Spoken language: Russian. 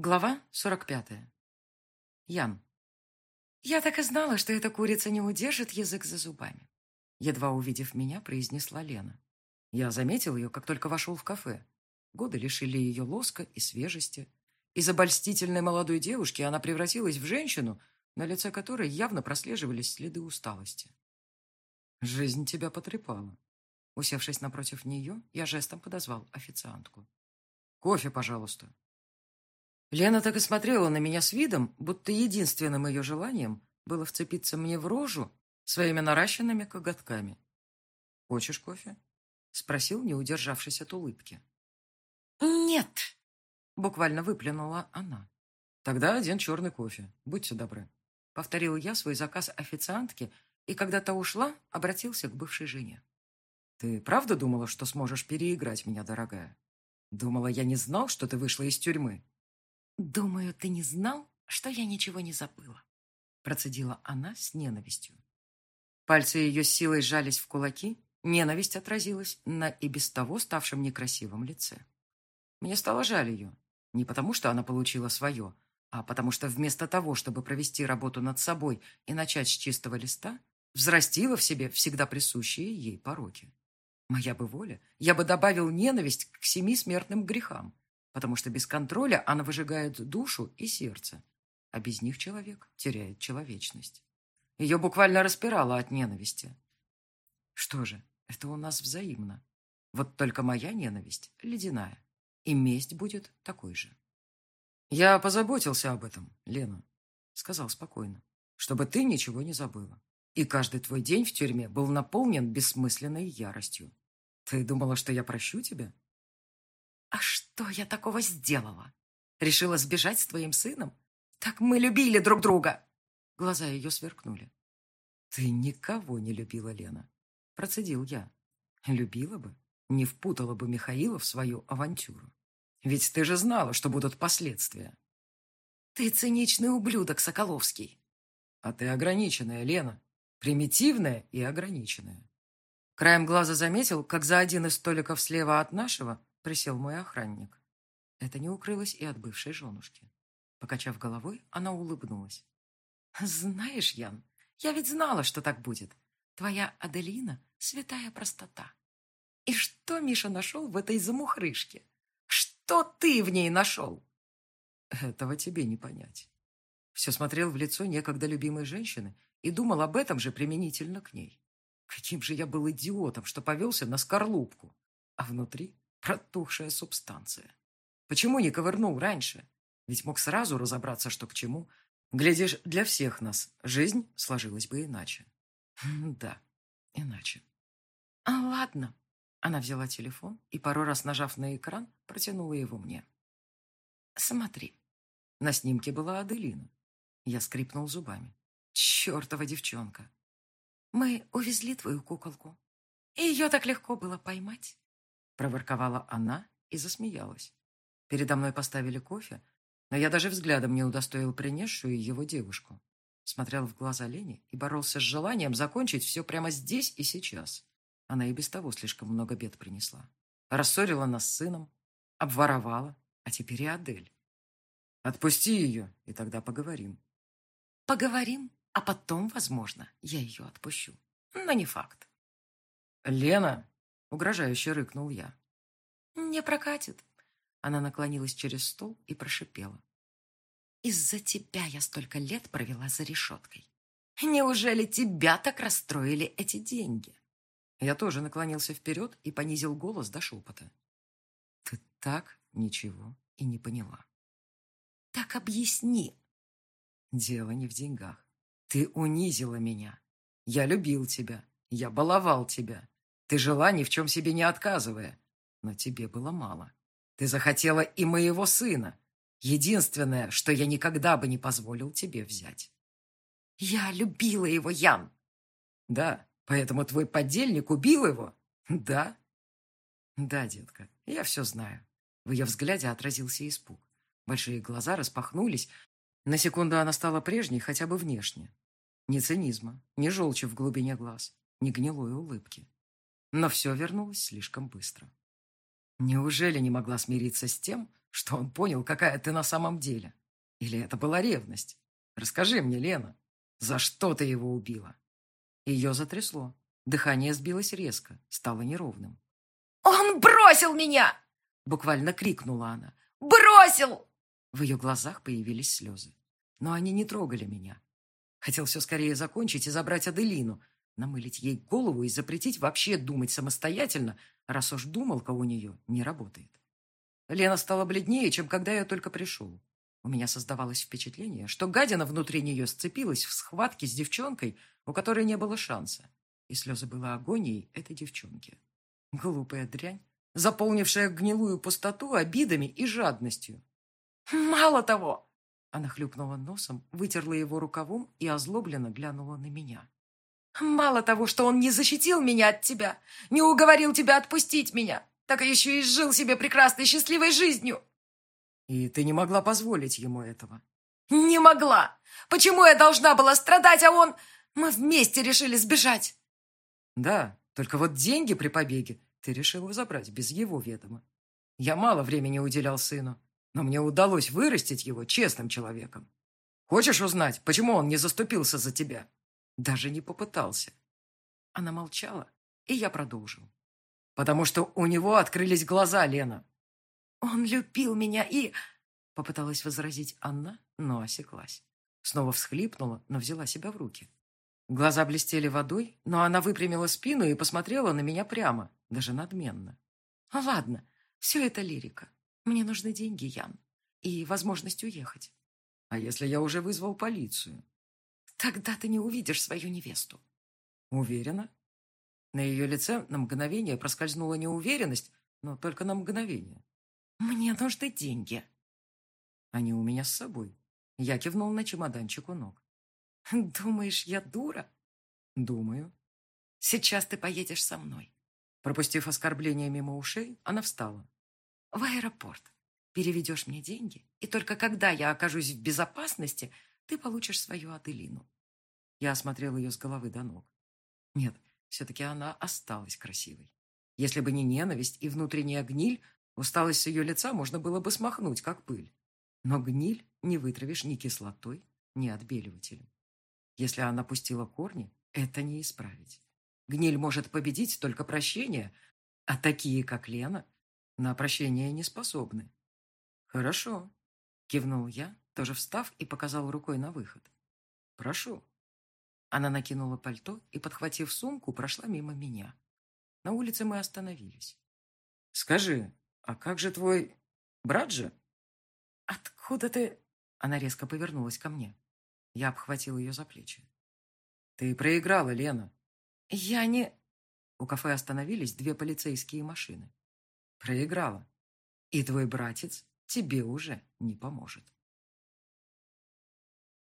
Глава 45. Ян. Я так и знала, что эта курица не удержит язык за зубами. Едва увидев меня, произнесла Лена. Я заметил ее, как только вошел в кафе. Годы лишили ее лоска и свежести. Из обольстительной молодой девушки она превратилась в женщину, на лице которой явно прослеживались следы усталости. «Жизнь тебя потрепала». Усевшись напротив нее, я жестом подозвал официантку. «Кофе, пожалуйста». Лена так и смотрела на меня с видом, будто единственным ее желанием было вцепиться мне в рожу своими наращенными коготками. «Хочешь кофе?» — спросил, не удержавшись от улыбки. «Нет!» — буквально выплюнула она. «Тогда один черный кофе. Будьте добры». Повторил я свой заказ официантке, и когда та ушла, обратился к бывшей жене. «Ты правда думала, что сможешь переиграть меня, дорогая? Думала, я не знал, что ты вышла из тюрьмы?» «Думаю, ты не знал, что я ничего не забыла», процедила она с ненавистью. Пальцы ее силой сжались в кулаки, ненависть отразилась на и без того ставшем некрасивом лице. Мне стало жаль ее, не потому что она получила свое, а потому что вместо того, чтобы провести работу над собой и начать с чистого листа, взрастила в себе всегда присущие ей пороки. Моя бы воля, я бы добавил ненависть к семи смертным грехам, потому что без контроля она выжигает душу и сердце, а без них человек теряет человечность. Ее буквально распирало от ненависти. Что же, это у нас взаимно. Вот только моя ненависть ледяная, и месть будет такой же. «Я позаботился об этом, Лена», — сказал спокойно, «чтобы ты ничего не забыла. И каждый твой день в тюрьме был наполнен бессмысленной яростью. Ты думала, что я прощу тебя?» «А что я такого сделала? Решила сбежать с твоим сыном? Так мы любили друг друга!» Глаза ее сверкнули. «Ты никого не любила, Лена», — процедил я. «Любила бы, не впутала бы Михаила в свою авантюру. Ведь ты же знала, что будут последствия». «Ты циничный ублюдок, Соколовский». «А ты ограниченная, Лена. Примитивная и ограниченная». Краем глаза заметил, как за один из столиков слева от нашего присел мой охранник. Это не укрылось и от бывшей женушки. Покачав головой, она улыбнулась. «Знаешь, Ян, я ведь знала, что так будет. Твоя Аделина — святая простота. И что Миша нашел в этой замухрышке? Что ты в ней нашел?» «Этого тебе не понять». Все смотрел в лицо некогда любимой женщины и думал об этом же применительно к ней. Каким же я был идиотом, что повелся на скорлупку. А внутри Протухшая субстанция. Почему не ковырнул раньше? Ведь мог сразу разобраться, что к чему. Глядишь, для всех нас жизнь сложилась бы иначе. Да, иначе. А ладно. Она взяла телефон и, пару раз нажав на экран, протянула его мне. Смотри. На снимке была Аделина. Я скрипнул зубами. Чертова девчонка. Мы увезли твою куколку. И ее так легко было поймать проворковала она и засмеялась. Передо мной поставили кофе, но я даже взглядом не удостоил принесшую его девушку. Смотрел в глаза Лене и боролся с желанием закончить все прямо здесь и сейчас. Она и без того слишком много бед принесла. Рассорила нас с сыном, обворовала, а теперь и Адель. Отпусти ее, и тогда поговорим. Поговорим, а потом, возможно, я ее отпущу. Но не факт. Лена, Угрожающе рыкнул я. «Не прокатит». Она наклонилась через стол и прошипела. «Из-за тебя я столько лет провела за решеткой. Неужели тебя так расстроили эти деньги?» Я тоже наклонился вперед и понизил голос до шепота. «Ты так ничего и не поняла». «Так объясни». «Дело не в деньгах. Ты унизила меня. Я любил тебя. Я баловал тебя. Ты жила ни в чем себе не отказывая. Но тебе было мало. Ты захотела и моего сына. Единственное, что я никогда бы не позволил тебе взять. Я любила его, Ян. Да, поэтому твой подельник убил его? Да? Да, детка, я все знаю. В ее взгляде отразился испуг. Большие глаза распахнулись. На секунду она стала прежней хотя бы внешне. Ни цинизма, ни желчи в глубине глаз, ни гнилой улыбки. Но все вернулось слишком быстро. Неужели не могла смириться с тем, что он понял, какая ты на самом деле. Или это была ревность? Расскажи мне, Лена, за что ты его убила?» Ее затрясло. Дыхание сбилось резко, стало неровным. «Он бросил меня!» Буквально крикнула она. «Бросил!» В ее глазах появились слезы. Но они не трогали меня. Хотел все скорее закончить и забрать Аделину, намылить ей голову и запретить вообще думать самостоятельно, раз уж думалка у нее не работает. Лена стала бледнее, чем когда я только пришел. У меня создавалось впечатление, что гадина внутри нее сцепилась в схватке с девчонкой, у которой не было шанса. И слезы было агонией этой девчонки. Глупая дрянь, заполнившая гнилую пустоту обидами и жадностью. «Мало того!» Она хлюпнула носом, вытерла его рукавом и озлобленно глянула на меня. «Мало того, что он не защитил меня от тебя, не уговорил тебя отпустить меня, так еще и жил себе прекрасной счастливой жизнью!» «И ты не могла позволить ему этого?» «Не могла! Почему я должна была страдать, а он... Мы вместе решили сбежать!» «Да, только вот деньги при побеге ты решила забрать без его ведома. Я мало времени уделял сыну, но мне удалось вырастить его честным человеком. Хочешь узнать, почему он не заступился за тебя? Даже не попытался. Она молчала, и я продолжил. Потому что у него открылись глаза, Лена. Он любил меня и... Попыталась возразить Анна, но осеклась. Снова всхлипнула, но взяла себя в руки. Глаза блестели водой, но она выпрямила спину и посмотрела на меня прямо, даже надменно. «Ладно, все это лирика. Мне нужны деньги, Ян, и возможность уехать. А если я уже вызвал полицию? Тогда ты не увидишь свою невесту. Уверена? На ее лице на мгновение проскользнула неуверенность, но только на мгновение. Мне нужны деньги. Они у меня с собой. Я кивнул на чемоданчик у ног. Думаешь, я дура? Думаю. Сейчас ты поедешь со мной. Пропустив оскорбление мимо ушей, она встала в аэропорт. Переведешь мне деньги, и только когда я окажусь в безопасности, ты получишь свою Аделину. Я осмотрел ее с головы до ног. Нет, все-таки она осталась красивой. Если бы не ненависть и внутренняя гниль, усталость с ее лица можно было бы смахнуть, как пыль. Но гниль не вытравишь ни кислотой, ни отбеливателем. Если она пустила корни, это не исправить. Гниль может победить только прощение, а такие, как Лена, на прощение не способны. Хорошо, кивнул я, тоже встав и показал рукой на выход. Прошу. Она накинула пальто и, подхватив сумку, прошла мимо меня. На улице мы остановились. Скажи, а как же твой брат же? Откуда ты... Она резко повернулась ко мне. Я обхватил ее за плечи. Ты проиграла, Лена. Я не... У кафе остановились две полицейские машины. Проиграла. И твой братец тебе уже не поможет.